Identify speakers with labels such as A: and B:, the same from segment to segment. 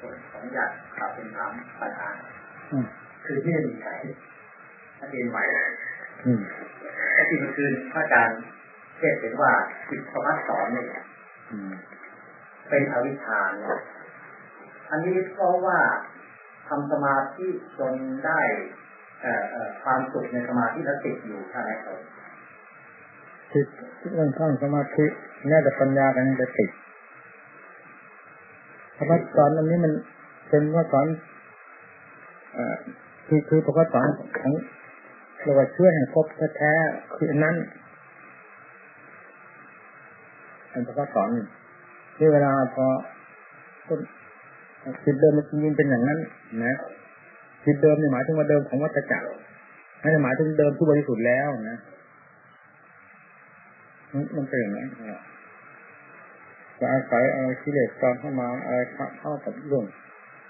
A: ขออนุญาตกลับเป็นถามปัญหาคือที่จะมีใครนักเรียนใหม่แต่ที่เมื่อคืนพระอาจารย์เทศเห็นว่าจิตประพัฒสอนเนี่ยเป็นอวิชชาเนี่ยอันนี้เพราะว่าทำสมาธิจนได้ความสุขในสมาธิแล้วติดอยู่ใช่ไหมครับ
B: ติดเรื่องข้างสมาธิแม้แต่ปัญญากันยังจะติด พระสอนอันนี้มันเป็นว่าสอนคือคือพระสอนของเราว่าเชื่อแห่งภพแท้ๆคืออันนั้นอันพระสอนที่เวลาพอคจิตเดิมมันจริงเป็นอย่างนั้น นะจิตเดิมเนี่ยหมายถึงว่าเดิมของวัฏจักรไม่ได้หมายถึงเดิมที่บริสุทธิ์แล้วนะมันเป็นอย่างนั้น จะอาศัยอะไรกิเลสตอนเข้ามาอะไรเข้ากับเรื่อง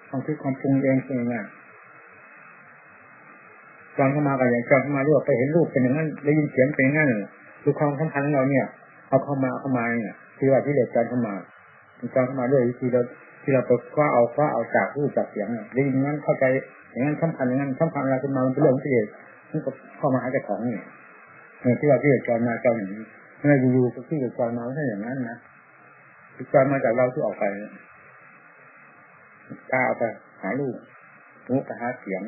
B: ความคิดความปรุงเองเป็นอย่างนั้นตอนเข้ามาก็อย่างตอนเข้ามาเรู้ไปเห็นรูปเป็นอย่างนั้นได้ยินเสียงเป็นอย่างนั้นคือความสัมพันธ์เราเนี่ยเอาเข้ามาเข้ามาเนี่ยที่ว่ากิเลสตอนเข้ามาตอนเข้ามาด้วยวิธีเราที่เราไปคว้าเอาคว้าเอาจากรูปจากเสียงเนี่ยได้ยินงั้นเข้าใจอย่างนั้นสำคัญอย่างนั้นสำคัญอะไรขึ้นมามันเป็นเรื่องกิเลสมันก็เข้ามาหาเจ้าของเนี่ยที่ว่ากิเลสตอนมาเจ้าอย่างนี้ไม่อยู่ๆก็ที่กิเลสตอนมาไม่ใช่อย่างนั้นนะ กิเลสมาจากเราที่ออกไปตาเอาไปหาลูกหูไปหาเสียง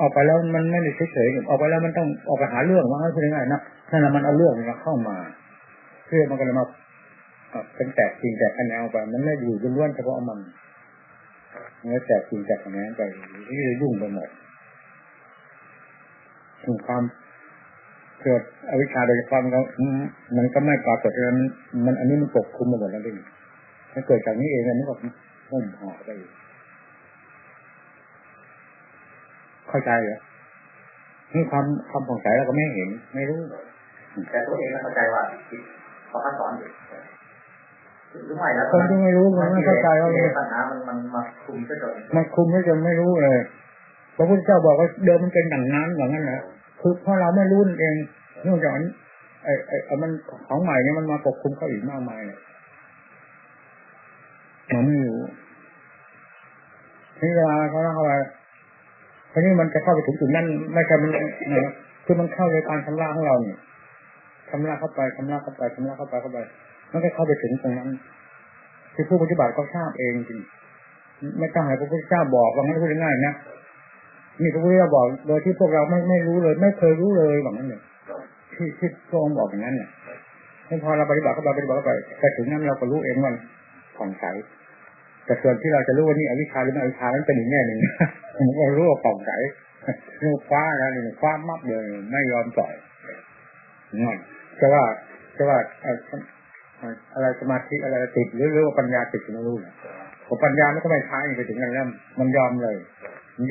B: ออกไปแล้วมันไม่ได้เฉยๆออกไปแล้วมันต้องออกไปหาเรื่องว่าให้พูดง่ายๆนะนั่นแหละมันเอาเรื่องมาเข้ามาเพื่อมันก็เลยมาเป็นแตกจริงแตกคะแนนไปมันไม่อยู่ล้วนเฉพาะมันเนื้อแตกจริงแตกคะแนนไปนี่เลยยุ่งไปหมดถึงความ เกิดอวิชชาโดยเฉพาะมันก็มันก็ไม่ปรากฏเลยมันอันนี้มันปกคลุมมาหมดแล้วดิถ้าเกิดจากนี้เองอันนี้ก็หุ่มห่อไปเข้าใจเหรอนี่ความความผ่องใสเราก็ไม่เห็น ไม่รู้
A: แต่ตัวเองเข้าใจว่าเขาสอนอยู่
B: รู้ไหมแล้วคนที่ไม่รู้มันไม่เข้าใจว่า
A: ปัญหามันมันมาคุม
B: ไป
A: จน
B: มันคุมไม่จนไม่รู้เลยพระพุทธเจ้าบอกว่าเดิมมันเป็นดังนั้นอย่างนั้นแหละ คือเพราะเราไม่รู้เองเนื่องจากไอ้ไอ้มันของใหม่เนี่ยมันมาปกคลุมเขาอีกมากมายเลยมันไม่รู้นี่เวลาเขาเข้าไปทีนี้มันจะเข้าไปถึงจุดนั้นไม่ใช่มันนะคือมันเข้าในการชำระของเราเนี่ยชำระเข้าไปชำระเข้าไปชำระเข้าไปเข้าไปมันก็เข้าไปถึงตรงนั้นที่ผู้ปฏิบัติก็ทราบเองจริงไม่ต้องให้พระพุทธเจ้าบอกว่างั้นพูดง่ายๆนะ นี่พระพุทธเจ้าบอก โดยที่พวกเราไม่ไม่รู้เลย ไม่เคยรู้เลยแบบนั้นเนี่ยที่ที่พระองค์บอกอย่างนั้นเนี่ยพอเราปฏิบัติเข้าไปปฏิบัติเข้าไปแต่ถึงนั้นเราก็รู้เองว่าผ่องใสแต่ส่วนที่เราจะรู้ว่านี่อวิชชาหรือไม่อวิชชานั้นเป็นอีกแง่หนึ่งผมก็รู้ว่าผ่องใสรู้คว้าแล้วนี่คว้ามับเลยไม่ยอมปล่อยนั่นจะว่าจะว่าอะไรสมาธิอะไรติดหรือหรือว่าปัญญาติดไม่รู้ผมปัญญามันก็ไม่ใช้ไปถึงกันแล้วมันยอมเลย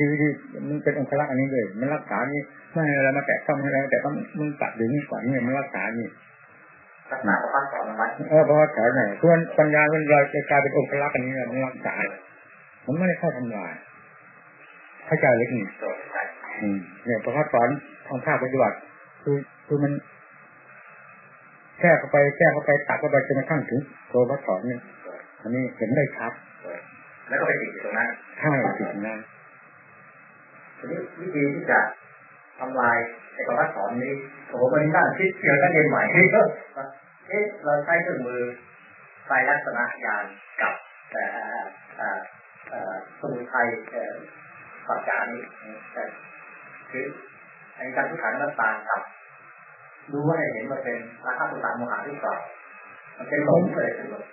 B: ดีดีมันเป็นองค์ลักษณ์อันนี้เลย มันรักษานี่ไม่ให้อะไรมาแตะต้องให้อะไรแต่ต้องมึงตัดหรือนี่ก่อนนี่มันรักษานี่
A: รักษาประพัดสอนไว้
B: เออประพัดสอนไหนส่วนปัญญามันเราจะกลายเป็นองค์ลักษณ์อันนี้มันรักษามันไม่ได้เข้าทำลายเข้าใจเล็กนี่เนี่ยประพัดสอนทางภาคปฏิบัติคือคือมันแก้เข้าไปแก้เข้าไปตัดเข้าไปจนกระทั่งถึงตัววัดสอนนี่อันนี้เห็นได้ชัด
A: แล้วก็ไปติดอยู่ตรงนั้น
B: ใช่ติดตรงนั้น
A: ทีนี้วิธีที่จะทำลายไอ้วัดสอนนี้โอ้โหมันน่าคิดเกี่ยวกับเรียนใหม่เอ๊ะเราใช้เครื่องมือไฟลักษณะยานกับแต่สมุนไพรปัจจานี้คือในการที่ขันมันต่างกับดูว่าเห็นมันเป็นราคาตุตาโมหะหรือเปล่ามันเป็นหลงเลยเป็นหลง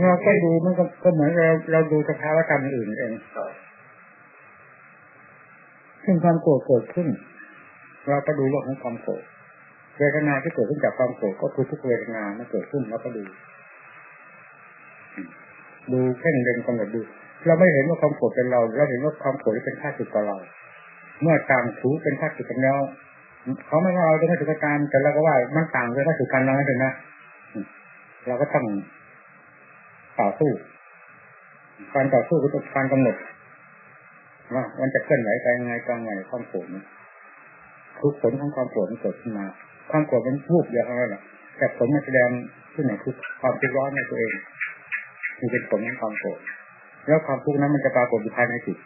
B: เราก็ดูมันก็เหมือนเราเราดูสภาวะธรรมอื่นเอง ซึ่งความโกรธเกิดขึ้น เราก็ดูเรื่องของความโกรธเวทนาที่เกิดขึ้นจากความโกรธก็คือทุกเวทนามันเกิดขึ้นเราก็ดู ดูเพ่งเล็งกำหนดดู เราไม่เห็นว่าความโกรธเป็นเราเราเห็นว่าความโกรธเป็นข้าศึกกับเรา เมื่อต่างถูเป็นข้าศึกกันแล้วเขาไม่ว่าเราจะไม่ถือการแต่เราก็ว่ามันต่างเลยถ้าถือการเราไม่เป็นนะเราก็ต้องต่อสู้การต่อสู้ก็ต้องการกำหนด ว่ามันจะเคลื่อนไหวไปยังไงกลางไงความโกรธทุกผลของความโกรธมันเกิดขึ้นมา ความโกรธเป็นรูปเดียวเท่านั้นแหละแต่ผลมันแสดงขึ้นไหนคือความคิดร้อนในตัวเองคือเป็นผลของความโกรธแล้วความทุกข์นั้นมันจะปรากฏอยู่ภายในจิต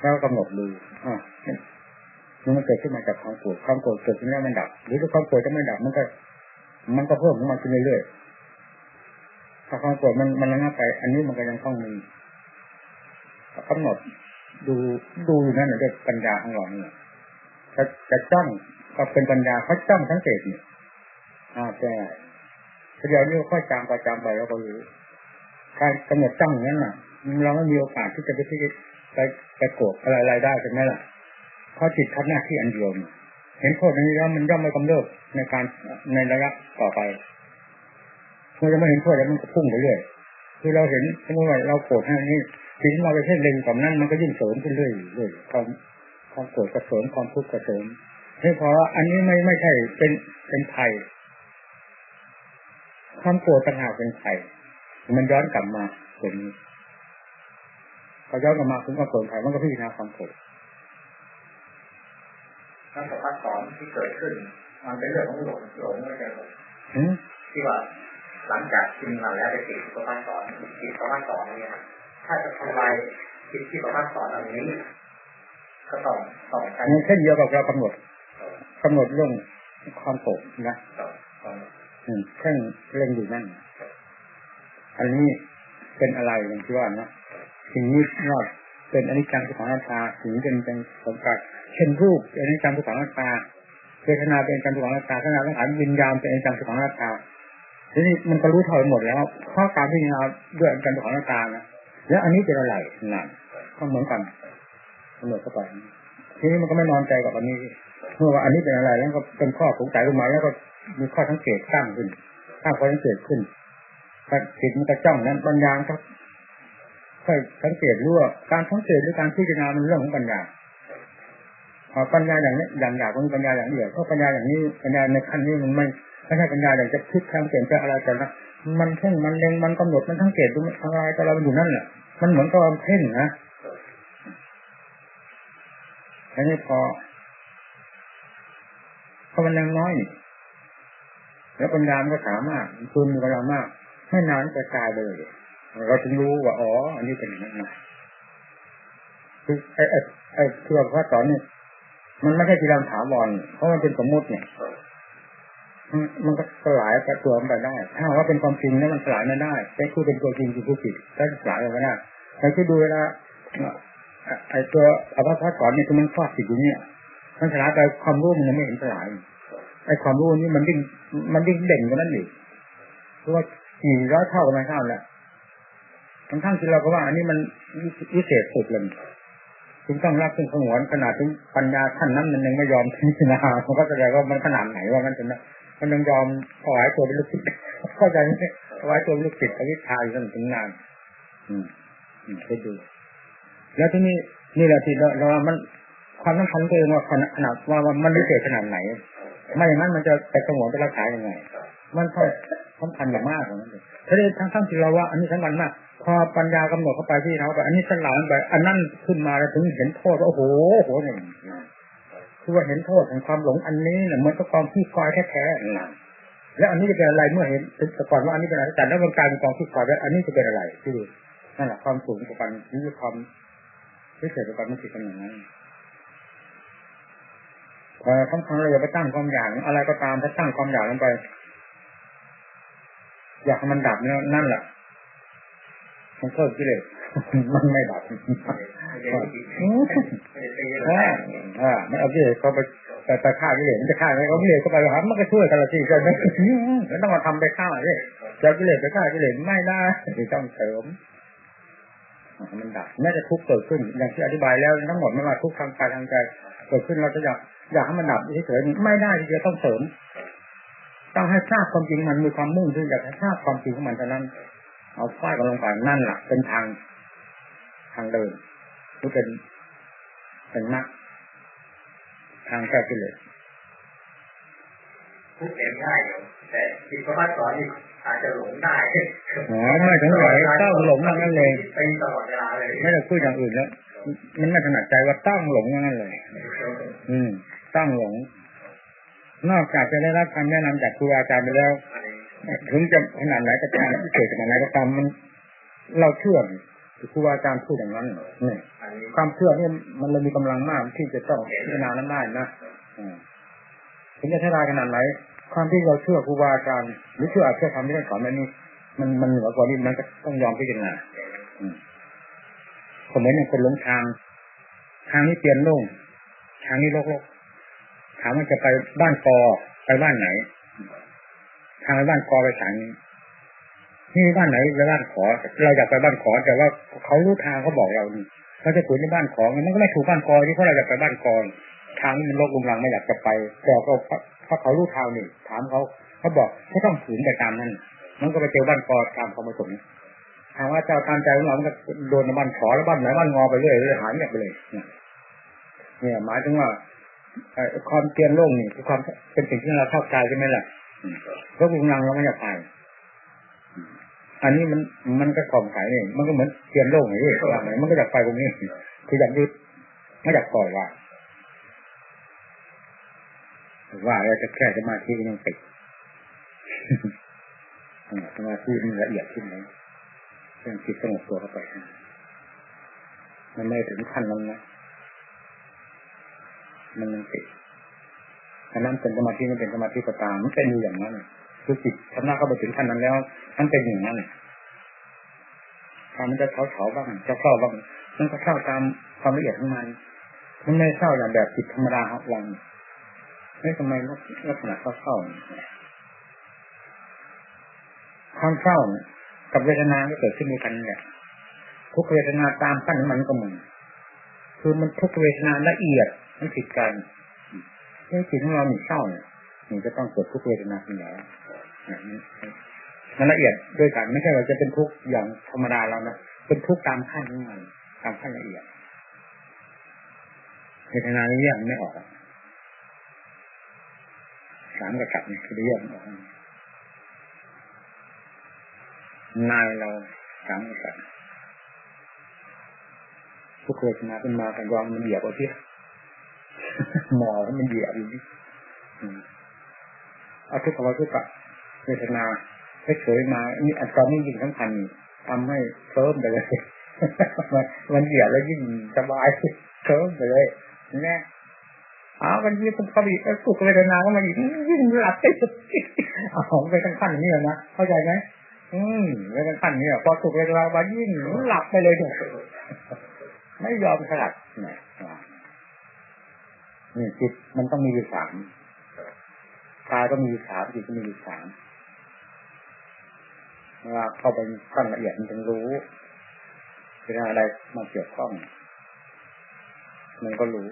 B: แล้วกำหนดดูอ่ามันเกิดขึ้นมาจากความโกรธความโกรธเกิดขึ้นแล้วมันดับ หรือถ้าความโกรธจะไม่ดับมันก็ มันก็เพิ่มขึ้นมาเรื่อยๆถ้าความโกรธมันมันระงับไป อันนี้มันก็ยังต้องมีกำหนด ดูดูอยู่นั่นแหละด้วยปัญญาของเราเนี่ยจะจะจ้องก็เป็นปัญญาเขาจ้องทั้งเศษนี่ยอ่าใช่เดี๋ยวนี้ค่อยจำไปจำไปแล้วก็รู้การกำหนดจ้องอย่างนั้นน่ะ เราไม่มีโอกาสที่จะไปที่ไปไปโกรธอะไรๆได้ใช่ไหมล่ะเพราะจิตทำหน้าที่อันเดียวเห็นโทษนี้แล้วมันย่อมไม่กำเริบในการในระยะต่อไปเมื่อจะไม่เห็นโทษแล้วมันก็พุ่งไปเรื่อยคือเราเห็นสมมติว่าเราโกรธอันนี้ สิ่งที่เราไปเพ่งเล็งกับนั้นมันก็ยิ่งเสริมขึ้นเรื่อยเรื่อยความความโกรธกระเสริมความทุกข์กระเสริมนี่เพราะอันนี้ไม่ไม่ใช่เป็นเป็นภัยความโกรธต่างหากเป็นภัยมันย้อนกลับมาตรงนี้พอย้อนกลับมาถึงความโกรธภัยมันก็พิจารณาความโกรธ
A: นั่นสภาพสอนที่เกิดขึ้น มันเป็นเรื่องของหลงหลงไม่ใช่หลง
B: อืม
A: ที่ว่าหลังจากกินมาแล้วไปติดสภาพสอนติดสภาพสอนเนี่ย ถ้าจะทำลายจิตที่สภาพสอนอันนี้ก็ต้องต้องใช้
B: มันเช่นเดียวกับเรากำหนดกำหนดเรื่องความโกรธนะ
A: ต้องต้อง
B: อืมเช่นเล่นอยู่นั่นอันนี้เป็นอะไรอย่างที่ว่านะสิ่งนี้นอกเป็นอนิจจังทุกขังอนัตตาสิ่งนี้เป็นเป็นสมกัดเช่นรูปเป็นอนิจจังทุกขังอนัตตาเวทนาเป็นอนิจจังทุกขังอนัตตาขณะสังขารวิญญาณเป็นอนิจจังทุกขังอนัตตาทีนี้มันก็รู้ถอยหมดแล้วเพราะการพิจารณาด้วยอนิจจังทุกขังอนัตตานะ แล้วอันนี้เป็นอะไรนั่นก็เหมือนกันกำหนดเข้าไปทีนี้มันก็ไม่นอนใจกับอันนี้เมื่อว่าอันนี้เป็นอะไรแล้วก็เป็นข้อสงสัยขึ้นมาแล้วก็มีข้อสังเกตตั้งขึ้นตั้งข้อสังเกตขึ้นถ้าจิตมันก็จ้องนั้นปัญญาก็ค่อยสังเกตรู้ว่าการสังเกตหรือการพิจารณามันเรื่องของปัญญาพอปัญญาอย่างนี้อย่างหยาบก็มีปัญญาอย่างเดียวเพราะปัญญาอย่างนี้ปัญญาในขั้นนี้มันไม่ไม่ใช่ปัญญาอย่างจะคิดทางเปลี่ยนแปลงอะไรแต่ละมันเพ่งมันเล็งมันกำหนดมันสังเกตดูมันอะไรแต่เราอยู่นั่นแหละ มันเหมือนกับเพ่งนะอันนี้พอเพราะมันยังน้อย แล้วปัญญามันก็สามารถคุณมีกำลังมาก ไม่นานจะกลายไปเลย เราถึงรู้ว่าอ๋อ อันนี้เป็นอย่างนั้นนะคือไอ้ไอ้ไอ้ที่เราพระสอนนี่มันไม่ใช่ทีรังถาวรเพราะมันเป็นสมมติเนี่ย มันก็สลายไปตัวมันไปได้ ถ้าว่าเป็นความจริงเนี่ยมันสลายไม่ได้แต่คือเป็นตัวจริงคือผู้ผิดก็สลายไปไม่ได้แต่ที่ดูเวลาไอ้ตัวอภิพระสอนเนี่คือมันฟาดติดอยู่เนี่ยมันสลายไปความรู้มันยังไม่เห็นสลายไอ้ความรู้นี่มันยิ่งมันยิ่งเด่นกว่านั้นอีกเพราะว่ากี่ร้อยเท่ากันไม่เท่าแล้วทั้งทั้งที่เราก็ว่าอันนี้มันวิเศษสุดเลยถึงต้องรับถึงสงวนขนาดถึงปัญญาท่านนั้นมันยังไม่ยอมพิจารณามันก็แสดงว่ามันขนาดไหนว่ามันจะนะ มันยังยอมถวายตัวเป็นลูกศิษย์เข้าใจไหมถวายตัวเป็นลูกศิษย์อวิชชาอยู่จนถึงนาน อืมอืมดู แล้วที่นี่นี่แหละที่เราเรามันความสำคัญตัวเองว่าขนาดว่ามันวิเศษขนาดไหน ไม่อย่างนั้นมันจะไปสงวนไปรักษายังไง มันต้องสำคัญอย่างมากของนั้นเลยถ้าได้ทั้งทั้งที่เราว่า อันนี้สำคัญมาก พอปัญญากำหนดเข้าไปที่เขาไปอันนี้สลายไป อันนั้นขึ้นมาแล้วถึงเห็นโทษว่าโอ้โหโหเนี่ย คือว่าเห็นโทษของความหลงอันนี้เนี่ยมันก็ความขี้ควายแท้ๆนะแล้วอันนี้จะเป็นอะไรเมื่อเห็นแต่ก่อนว่าอันนี้เป็นอะไรแต่แล้วมันกลายเป็นกองขี้ควายแล้วอันนี้จะเป็นอะไรที่ดูนั่นแหละความสูงกว่ากันนี่ความพิเศษกว่ากันมันคือกันอย่างนั้นพอทั้งครั้งเราอย่าไปตั้งความอยากอะไรก็ตามถ้าตั้งความอยากลงไป อยากให้มันดับเนี่ยนั่นแหละมันเพิ่มกิเลสมันไม่ดับ อ่าไม่เอากิเลสเขาไปแต่ไปฆ่ากิเลสมันจะฆ่าอะไรเขากิเลสเข้าไปหามันก็ช่วยกันละทีกันไม่ไม่ต้องมาทำไปฆ่าเลยจะกิเลสไปฆ่ากิเลสไม่ได้ต้องเสริมมันดับแม้จะทุกข์เกิดขึ้น อย่างที่อธิบายแล้วทั้งหมดไม่ว่าทุกข์ทางกายทางใจเกิดขึ้นเราจะอยากอยากให้มันดับเฉยๆไม่ได้ทีเดียวต้องเสริมต้องให้ทราบความจริงมันมีความมุ่งที่อยากให้ทราบความจริงของมันเท่านั้น เอาฝ้ายกันลงไปนั่นแหละเป็นทางทางเดิน หรือเป็นเป็นมรรคทางแก้กิเลส
A: ทุกเองง่ายอยู่แต่จิตสภาพสอนนี่อาจจะหลงได้
B: อ๋อไม่ถึงไหนต้องหลงนั่นเลย
A: เป็นตลอดเวลาเลย
B: ไม่ได้พูดอย่างอื่นแล้วมันไม่ถนัดใจว่าต้องหลงนั่นเลย อืม ต้องหลง นอกจากจะได้รับคำแนะนำจากครูอาจารย์ไปแล้ว ถึงจะขนาดไหนก็ตามที่เกิดขนาดไหนก็ตามมัน เราเชื่อ ครูบาอาจารย์พูดอย่างนั้นเนี่ยความเชื่อเนี่ยมันเลยมีกำลังมากที่จะต้องพิจารณานั้นได้นะถึงจะท่าไรขนาดไหนความที่เราเชื่อครูบาอาจารย์หรือเชื่ออาจจะทำที่ได้สอนนั้นนี่มันมันเหนือกว่านี้มันก็ต้องยอมพิจารณาอืมผมเหมือนอย่างคนหลงทาง ทางนี้เปลี่ยนโล่งทางนี้โลกๆถามว่าจะไปบ้านกอไปบ้านไหน ทางไปบ้านกอไปทางนี้ นี่บ้านไหนไปบ้านขอ เราอยากไปบ้านขอ แต่ว่าเขารู้ทางเขาบอกเรานี่เราจะถูกในบ้านขอมันก็ไม่ถูกบ้านกอที่เพราะเราอยากไปบ้านกอทางนี้มันโลกลุงรังไม่อยากจะไปแต่ก็เพราะเขารู้ทางนี่ถามเขาเขาบอกเขาต้องฝืนไปตามนั้นมันก็ไปเจอบ้านกอตามเขามาสมถามว่าเจ้าตามใจของเรามันก็โดนบ้านขอแล้วบ้านไหนบ้านงอไปเรื่อยเรื่อยหายเงียบไปเลยเนี่ยหมายถึงว่าเอ่อความเปลี่ยนโลกนี่คือความเป็นสิ่งที่เราเข้าใจใช่ไหมล่ะโลกลุงรังเราไม่อยากไป อันนี้มันมันก็ของขายเองมันก็เหมือนเทียนโล่งอย่างนี้ว่าไงมันก็อยากไปตรงนี้คืออยากยึดไม่อยากปล่อยว่าว่าเราจะแค่สมาธิยังติดสมาธิมันละเอียดขึ้นไหมเรื่องจิตสงบตัวเข้าไปมันไม่ถึงขั้นนั้นนะมันยังติดอันนั้นเป็นสมาธิไม่เป็นสมาธิก็ตามมันเป็นอยู่อย่างนั้น คือจิตทำหน้าเข้าไปถึงขั้นนั้นแล้ว มันเป็นอย่างนั้นถ้ามันจะเฉาเฉาบ้างจะเศร้าบ้างมันก็เศร้าตามความละเอียดของมัน มันไม่เศร้าอย่างแบบจิตธรรมดาของเราไม่ทำไมลักษณะเศร้าเศร้าความเศร้ากับเวทนาก็เกิดขึ้นด้วยกันเนี่ยทุกเวทนาตามขั้นมันก็เหมือนคือมันทุกเวทนาละเอียดมันผิดกันในจิตของเราหนีเศร้าเนี่ย มันจะต้องเกิดทุกเวทนาขึ้นแล้วมันละเอียดด้วยกันไม่ใช่ว่าจะเป็นทุกอย่างธรรมดาแล้วนะเป็นทุกตามขั้นของมันตามขั้นละเอียดเวทนานี้แยกไม่ออกสามกระสับเนี่ยคือแยกไม่ออกนายเราสามกระสับทุกเวทนาเป็นมากันวางมันเหยียบเอาที่หมอมันเหยียบอยู่นี่ เอาทุกขวาทุกขะเวทนาเฉยๆมานี่อันตอนนี้ยิ่งสำคัญทำให้เคิร์มไปเลยมันเหยียบแล้วยิ่งสบายเคิร์มไปเลยแน่อ้าวมันยิ่งเข้าไปอีกสุขเวทนาก็มาอีกยิ่งหลับไปสุดเอาไปทั้งขั้นนี้เลยนะเข้าใจไหมอืมไปทั้งขั้นนี้พอสุขเวทนามายิ่งหลับไปเลยไม่ยอมสลัดนี่จิตมันต้องมีอยู่สาม กายก็มีสามจิตก็มีสามเวลาเข้าไปขั้นละเอียดมันถึงรู้เวลาอะไรมาเกี่ยวข้องมันก็รู้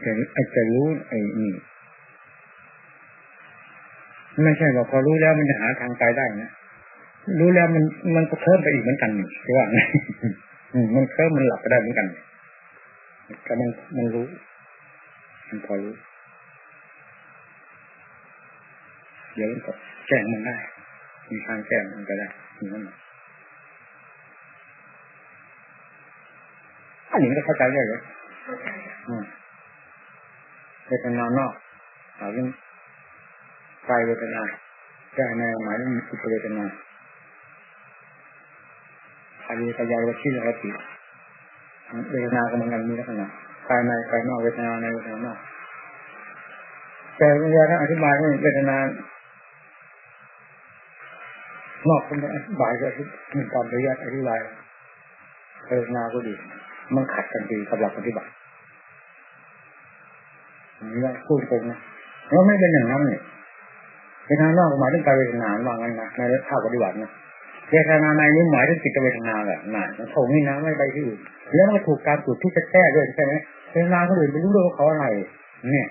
B: แต่ไอ้จะรู้ไอ้นี่ไม่ใช่ว่าพอรู้แล้วมันจะหาทางไปได้นะรู้แล้วมันมันก็เพิ่มไปอีกเหมือนกันใช่ไหมมันเพิ่มมันหลับไปได้เหมือนกันแต่มันมันรู้ มันพอรู้ เดี๋ยวก็แจ้งมันได้ มีทางแจ้งมันก็ได้อย่างนั้นอันนี้ก็เข้าใจได้เลยเวทนานอกหมายถึงกายเวทนาใจในหมายถึงอุปเวทนาอาริกายาวชิรติเวทนาก็เหมือนกันมีลักษณะกายในกายนอกเวทนาในเวทนานอกแต่เวลาอธิบายให้เวทนานอกเป็นอธิบายก็มีความละเอียดอธิบายเวทนาก็ดีมันขัดกันดีกับหลักปฏิบัตินี่พูดตรงนะแล้วไม่เป็นอย่างนั้นเนี่ยเวทนานอกหมายถึงกายเวทนาว่างั้นนะในภาคปฏิบัตินะเวทนาในนี้หมายถึงจิตเวทนาแหละน่ะมันโถนี่นะไม่ไปที่อื่นแล้วมันถูกการจุดที่จะแก้ด้วยใช่ไหม เวทนาคนอื่นไม่รู้ด้วยว่าเขาอะไร เนี่ย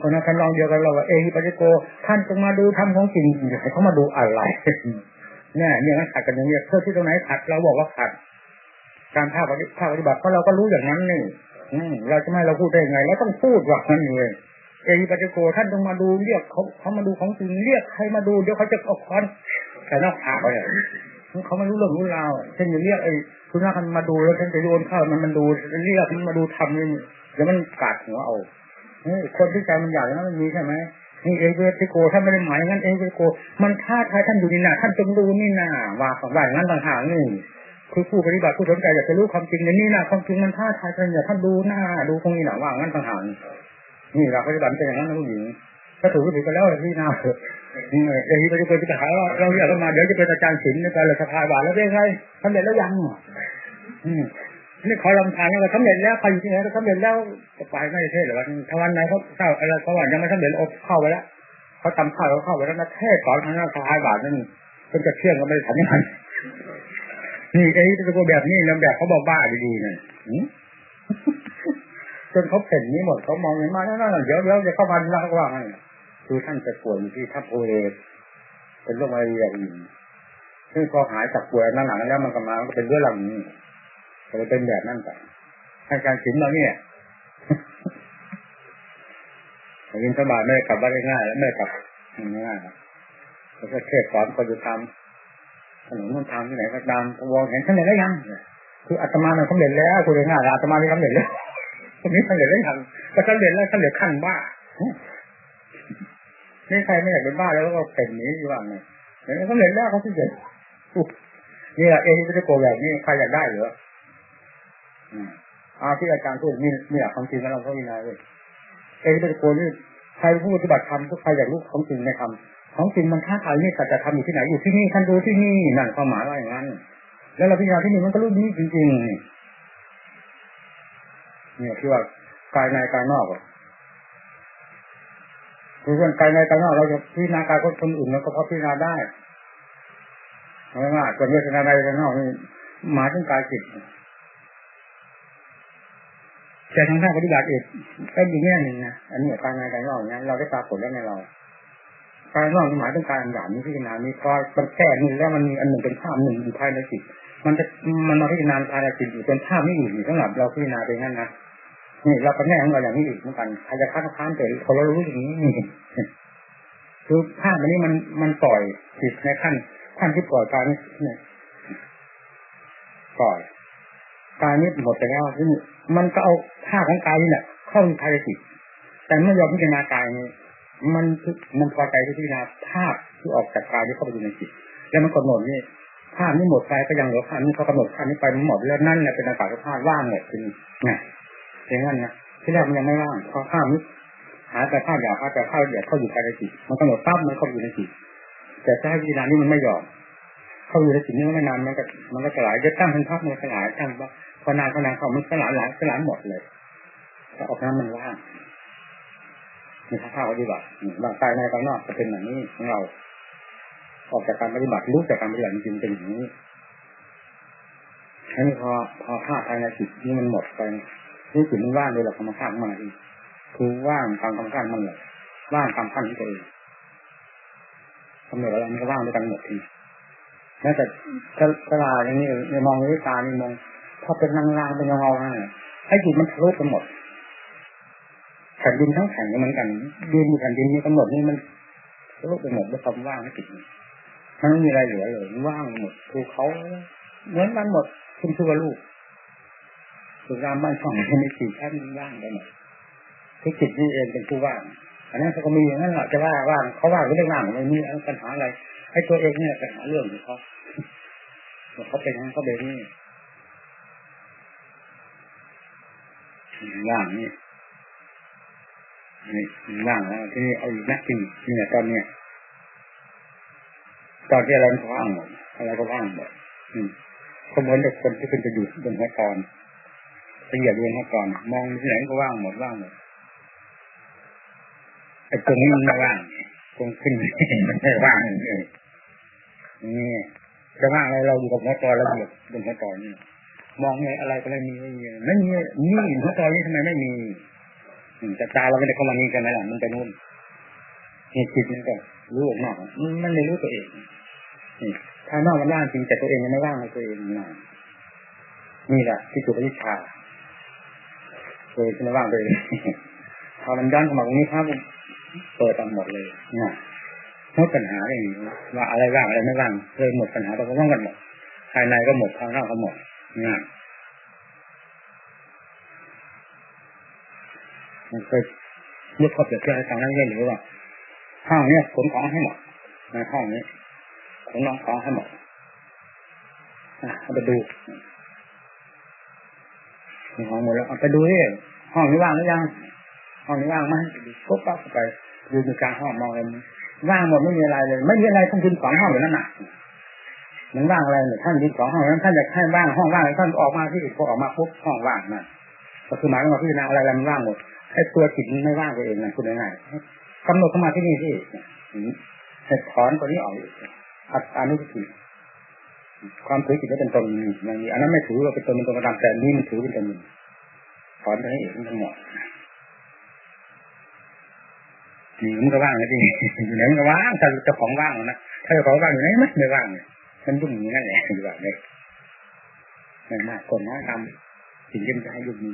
B: คนนั้นท่านลองเดียวกันเราว่าเอฮิปัจโก ท่านจงมาดูทำของจริงให้เขามาดูอะไรเนี่ยเนี่ยมันขัดกันอย่างนี้เพื่อที่ตรงไหนขัดเราบอกว่าขัด การภาคปฏิภาคปฏิบัติเพราะเราก็รู้อย่างนั้นนี่อืมเราจะไม่เราพูดได้ไงเราต้องพูดว่านั้นเลยเอฮิปัจโกท่านต้องมาดูเรียกเขาเขามาดูของจริงเรียกใครมาดูเดี๋ยวเขาจะเอาค้อนแต่นอกผากเขาเนี่ย เขาไม่รู้เรื่องรู้ราวเช่นอย่างเรียกไอ้คุณน้าคันมาดูแล้วฉันจะโยนข้าวมันมันดูเรียกมันมาดูทำนี่เดี๋ยวมันกาดหัวเอาคนที่ใจมันอยากนั้นมันมีใช่ไหมนี่เอเวติโกท่านไม่ได้หมายงั้นเอเวติโก มันท้าทายท่านอยู่นี่นาท่านจงดูนี่นาว่าของว่างั้นต่างหากนี่คือผู้ปฏิบัติผู้สนใจอยากจะรู้ความจริงในนี่นะความจริงมันท้าทายท่านอย่าท่านดูหน้าดูตรงนี้หนาว่างั้นต่างหากนี่เราปฏิบัติเป็นอย่างนั้นนะผู้หญิง ถ้าถูกก็ถูกไปแล้วที่นาเถอะเดี๋ยวไปดูไปจะหาว่าเราอยากมาเดี๋ยวจะเป็นอาจารย์ศิลป์ในการสภาบาทแล้วเป็นไงทำเร็จแล้วยังอืมนี่ขาลำทานแล้วสำเร็จแล้วใครอยู่ที่ไหนก็สำเร็จแล้วไปไม่เทศหรือว่าทวันไหนเขาเข้าอะไรเขาว่ายังไม่สำเร็จอบเข้าไปแล้วเขาทำข้าวเขาเข้าไปแล้วนะเทศสอนทางหน้าสภาบาทนั่นเป็นจะเที่ยงก็ไม่ได้ทำยังไงนี่ไอ้ตัวแบบนี้นะแบบเขาบอกบ้าดีๆนั่นจนเขาเห็นนี้หมดเขามองเห็นมาแล้วนั่นเดี๋ยวเดี๋ยวจะเข้ามาแล้วก็ว่าไง คือท่านจะป่วยอยู่ที่ทัพโพเรเป็นโรคมาเรียอีกซึ่งพอหายจากป่วยนั่นหลังแล้วมันก็มาก็เป็นเรื่องหลังนี้ก็เลยเป็นแบบนั้นไปให้การศิลป์เราเนี่ยยินสบายไม่กลับบ้านง่ายแล้วไม่กลับง่ายครับแล้วก็เทศสอนคนจะทำถนนมันทางที่ไหนก็ตามวองเห็นท่านเห็นแล้วยังคืออาตมามันสำเร็จแล้วคุณง่ายอาตมาไม่สำเร็จแล้วคนนี้สำเร็จแล้ยังก็สำเร็จแล้วสำเร็จขั้นบ้า นี่ใครไม่อยากเป็นบ้าแล้วก็เป็นนี้อยู่ว่าไงเห็นสำเร็จแล้วเขาที่เด็ดนี่แหละเอฮิปิโกแบบนี้ใครอยากได้หรืออาที่อาจารย์พูดนี่นี่แหละความจริงของเราเขาวินัยเลยเอฮิปิโกนี่ใครผู้ปฏิบัติธรรมทุกใครอยากรู้ของจริงในธรรมของจริงมันท้าทายนี่สัจธรรมอยู่ที่ไหนอยู่ที่นี่ท่านดูที่นี่นั่นความหมายว่าอย่างนั้น แล้วเราพิจารณาที่นี่มันก็รู้นี้จริงๆเนี่ยที่ว่ากายในกายนอกอะ คือส่วนกายในกายนอกเราจะพิจารณากายคนอื่นเราก็พอพิจารณาได้ไม่ว่าส่วนเวทนาในกายนอกนี่หมายถึงกายจิตแต่ทางด้านปฏิบัติเอกก็มีแง่หนึ่งนะอันนี้กายในกายนอกเนี่ยเราได้ตาผลแล้วในเรากายนอกหมายถึงการหยาบนี้พิจารณามีพอมันแค่หนึ่งแล้วมันมีอันหนึ่งเป็นภาพหนึ่งอยู่ภายในจิตมันจะมันมาพิจารณาภายในจิตอยู่เป็นภาพไม่อยู่สำหรับเราพิจารณาไปงั้นนะ นี่เราก็แน่ของเราอย่างนี้อีกเหมือนกันใครจะค้านค้านแต่พอเรารู้อย่างนี้นี่คือภาพอันนี้มันมันปล่อยจิตในขั้นขั้นที่ปล่อยการนี้ปล่อยกายนี้หมดไปแล้วที่มันก็เอาภาพของกายนี่แหละเข้าในภายในจิตแต่ไม่ยอมพิจารณากายนี้มันมันพอใจที่พิจารณาภาพที่ออกจากกายที่เข้าไปอยู่ในจิตแล้วมันกำหนดนี่ภาพนี้หมดไปก็ยังเหลือภาพนี้เขากำหนดภาพนี้ไปมันหมดแล้วนั่นแหละเป็นอากาศภาพว่างหมดทีนี้นะ อย่างนั้นนะที่แรกมันยังไม่ว่างพอภาพนี้หาแต่ภาพหยาบภาพแต่ภาพละเอียดเข้าอยู่ภายในจิตมันกำหนดปั๊บมันเข้าอยู่ในจิตแต่ถ้าพิจาณนี้มันไม่ยอมเข้าอยู่ในจิตนี่ไม่นานมันก็มันก็สลายจะตั้งเป็นภาพมันสลายตั้งว่าพอนานพอนานเขามันสลายหลายสลายหมดเลยแต่ออกนั้นมันว่างมีข้าวปฏิบัติบางกายในกายนอกจะเป็นอย่างนี้ของเรา ออกจากการปฏิบัติรู้จากการปฏิบัติจริงเป็นอย่างนี้อันนี้พอพอภาพภายในจิตนี่มันหมดไป นี่จิตมันว่างโดยหลักธรรมชาติมาอีกคือว่างตามธรรมชาติมันเลยว่างตามขั้นที่ตัวเองกำหนดอะไรมันก็ว่างด้วยกันหมดทีแม้แต่ตลาอย่างนี้มองด้วยตานี่มองถ้าเป็นนางๆเป็นเงาๆให้จิตมันทะลุไปหมดแผ่นดินทั้งแผ่นเหมือนกันดินแผ่นดินนี้กำหนดนี่มันโลกไปหมดด้วยความว่างไม่ติดมันไม่มีอะไรเหลือเลยว่างหมดภูเขาเหมือนกันหมดคุณชื่อว่าลูก สุรามบ้านช่องที่มีสี่ชั้นว่างไปหมดทุกจิตนี่เองเป็นผู้ว่างอันนั้นเขาก็มีอย่างนั้นแหละจะว่าว่างเขาว่างหรือไม่ว่างไม่มีปัญหาอะไรให้ตัวเองเนี่ยปัญหาเรื่องของเขาเขาเป็นย่างนั้นเขาเป็นนี่ว่างนี่นี่ว่างแล้วที่นี่เอาอีกนักกินเนี่ยตอนเนี้ยตอนที่อะไรก็ว่างหมดอะไรก็ว่างหมดอืมเขาเหมือนเด็กคนที่เป็นจะอยู่บนหัวกร ละเอียดบนหัวกรมองที่ไหนก็ว่างหมดว่างหมดไอ้ตรงนี้มันไม่ว่างตรงขึ้นมันไม่ว่างเลยนี่จะว่างอะไรเราอยู่กับหัวกรเราอยู่บนหัวกรนี่มองไงอะไรก็ไม่มีไม่มีไม่มีนี่หัวกรนี่ทำไมไม่มีแต่ตาเราไม่ได้เข้ามานี่กันนะมันไปนู่นนี่จิตมันก็รู้ออกนอกมันไม่รู้ตัวเองถ้านอกมันว่างจริงแต่ตัวเองยังไม่ว่างในตัวเองนะนี่แหละที่สุดวิชา เองไม่ว่างเลยพอมันย้อนเข้ามาตรงนี้ครับเปิดตังหมดเลยนะหมดปัญหาเลยว่าอะไรว่างอะไรไม่ว่างเลยหมดปัญหาเราก็ว่างกันหมดภายในก็หมดภายนอกก็หมดนะมันเคยยกข้อเปรียบเทียบให้ฟังได้หรือว่าห้องเนี้ยขนของให้หมดในห้องนี้ขนน้องของให้หมดเอาไปดู มีของหมดแล้วเอาไปดูที่ห้องนี้ว่างหรือยังห้องนี้ว่างไหมปุ๊บปั๊บไปดูในกลางห้องมองเลยว่างหมดไม่มีอะไรเลย ไม่มีอะไรทั้งคืนสองห้องอยู่นั่นน่ะมันว่างอะไรเนี่ยท่านยืนสองห้องนั้นท่านอยากให้ว่างห้องว่างท่านออกมาที่พอออกมาปุ๊บห้องว่างนั่นก็คือหมายถึงว่าพิจารณาอะไรอะไรมันว่างหมดไอ้ตัวจิตมันไม่ว่างไปเองนะคุณง่ายๆกำหนดเข้ามาที่นี่ที่ให้ถอนตัวนี้ออกอัตตานุสติ ความถือจิตว่าเป็นตนอย่างนี้อันนั้นไม่ถือว่าเป็นตนเป็นตนกระดำแต่นี่มันถือเป็นตนถอนไปให้เองทั้งหมดนี่มันก็ว่างนะที่อยู่ไหนมันก็ว่างถ้าเจ้าของว่างนะถ้าเจ้าของว่างอยู่ไหนไม่ไม่ว่างเนี่ยมันยุ่งอย่างนั้นแหละอยู่แบบนี้ไม่มากคนน้อยทำสิ่งที่มันจะให้ยุ่งมี